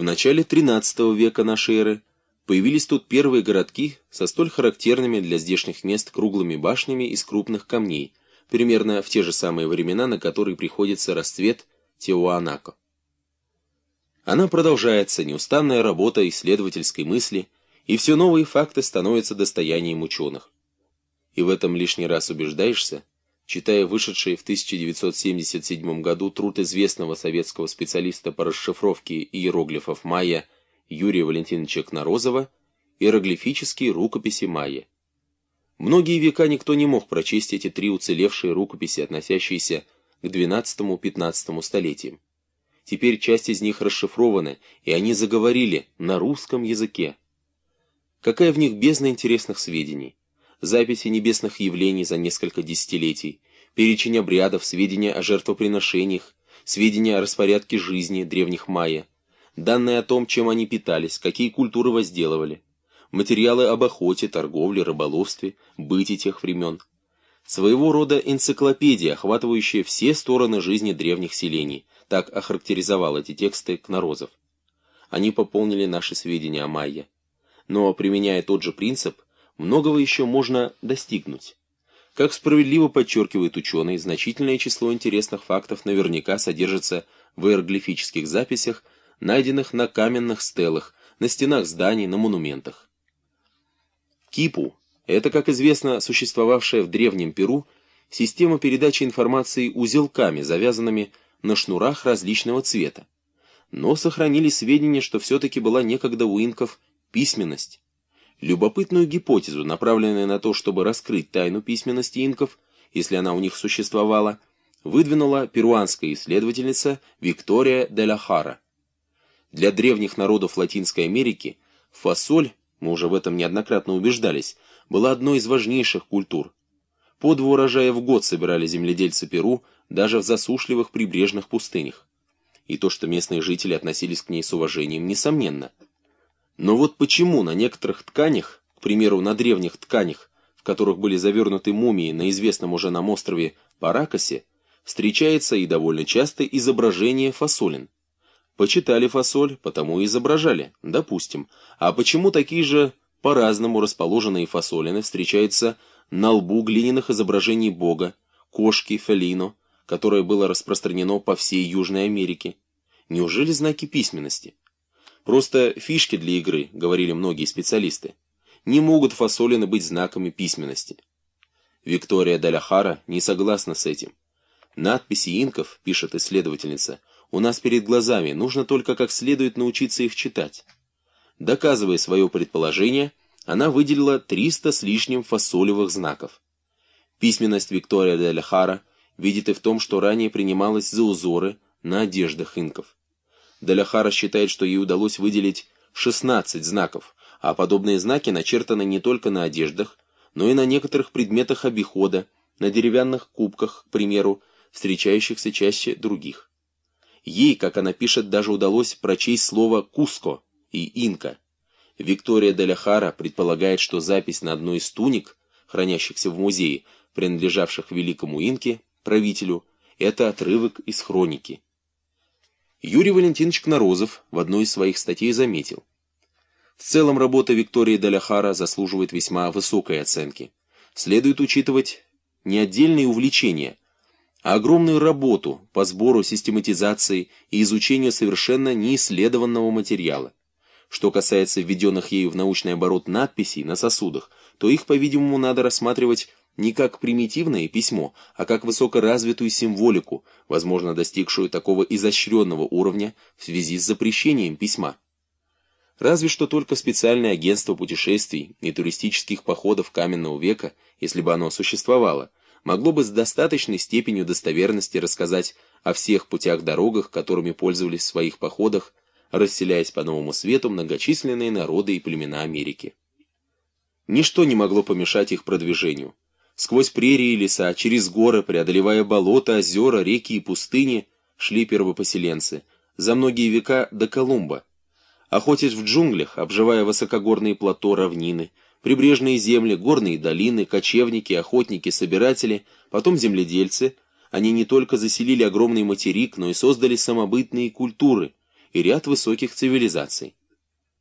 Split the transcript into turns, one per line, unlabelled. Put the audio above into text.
В начале XIII века нашей эры появились тут первые городки со столь характерными для здешних мест круглыми башнями из крупных камней, примерно в те же самые времена, на которые приходится расцвет Теуанако. Она продолжается, неустанная работа исследовательской мысли, и все новые факты становятся достоянием ученых. И в этом лишний раз убеждаешься, читая вышедший в 1977 году труд известного советского специалиста по расшифровке иероглифов майя Юрия Валентиновича Кнорозова «Иероглифические рукописи майя». Многие века никто не мог прочесть эти три уцелевшие рукописи, относящиеся к XII-XV столетиям. Теперь часть из них расшифрованы, и они заговорили на русском языке. Какая в них бездна интересных сведений. Записи небесных явлений за несколько десятилетий, перечень обрядов, сведения о жертвоприношениях, сведения о распорядке жизни древних майя, данные о том, чем они питались, какие культуры возделывали, материалы об охоте, торговле, рыболовстве, быте тех времен. Своего рода энциклопедия, охватывающая все стороны жизни древних селений, так охарактеризовал эти тексты Кнорозов. Они пополнили наши сведения о майя. Но, применяя тот же принцип, многого еще можно достигнуть. Как справедливо подчеркивает ученый, значительное число интересных фактов наверняка содержится в иероглифических записях найденных на каменных стелах, на стенах зданий, на монументах. Кипу – это, как известно, существовавшая в Древнем Перу система передачи информации узелками, завязанными на шнурах различного цвета. Но сохранились сведения, что все-таки была некогда у инков письменность. Любопытную гипотезу, направленную на то, чтобы раскрыть тайну письменности инков, если она у них существовала, выдвинула перуанская исследовательница Виктория де ла. Для древних народов Латинской Америки фасоль, мы уже в этом неоднократно убеждались, была одной из важнейших культур. По два урожая в год собирали земледельцы Перу даже в засушливых прибрежных пустынях. И то, что местные жители относились к ней с уважением, несомненно. Но вот почему на некоторых тканях, к примеру, на древних тканях, в которых были завернуты мумии на известном уже нам острове Паракасе, встречается и довольно часто изображение фасолин. Почитали фасоль, потому и изображали, допустим. А почему такие же по-разному расположенные фасолины встречаются на лбу глиняных изображений бога, кошки, фелино, которое было распространено по всей Южной Америке? Неужели знаки письменности? Просто фишки для игры, говорили многие специалисты. Не могут фасолины быть знаками письменности. Виктория Даляхара не согласна с этим. Надписи инков, пишет исследовательница, у нас перед глазами, нужно только как следует научиться их читать. Доказывая свое предположение, она выделила 300 с лишним фасолевых знаков. Письменность Виктория де Лехара видит и в том, что ранее принималась за узоры на одеждах инков. Деляхара считает, что ей удалось выделить 16 знаков, а подобные знаки начертаны не только на одеждах, но и на некоторых предметах обихода, на деревянных кубках, к примеру, встречающихся чаще других. Ей, как она пишет, даже удалось прочесть слово «куско» и «инка». Виктория Деляхара предполагает, что запись на одной из туник, хранящихся в музее, принадлежавших великому инке, правителю, это отрывок из хроники. Юрий Валентинович Кнорозов в одной из своих статей заметил. В целом работа Виктории Деляхара заслуживает весьма высокой оценки. Следует учитывать не отдельные увлечения, а огромную работу по сбору, систематизации и изучению совершенно неисследованного материала. Что касается введенных ею в научный оборот надписей на сосудах, то их, по-видимому, надо рассматривать не как примитивное письмо, а как высокоразвитую символику, возможно, достигшую такого изощренного уровня в связи с запрещением письма. Разве что только специальное агентство путешествий и туристических походов каменного века, если бы оно существовало, могло бы с достаточной степенью достоверности рассказать о всех путях-дорогах, которыми пользовались в своих походах, расселяясь по новому свету многочисленные народы и племена Америки. Ничто не могло помешать их продвижению. Сквозь прерии и леса, через горы, преодолевая болота, озера, реки и пустыни, шли первопоселенцы, за многие века до Колумба. Охотясь в джунглях, обживая высокогорные плато равнины, прибрежные земли, горные долины, кочевники, охотники, собиратели, потом земледельцы, они не только заселили огромный материк, но и создали самобытные культуры, и ряд высоких цивилизаций.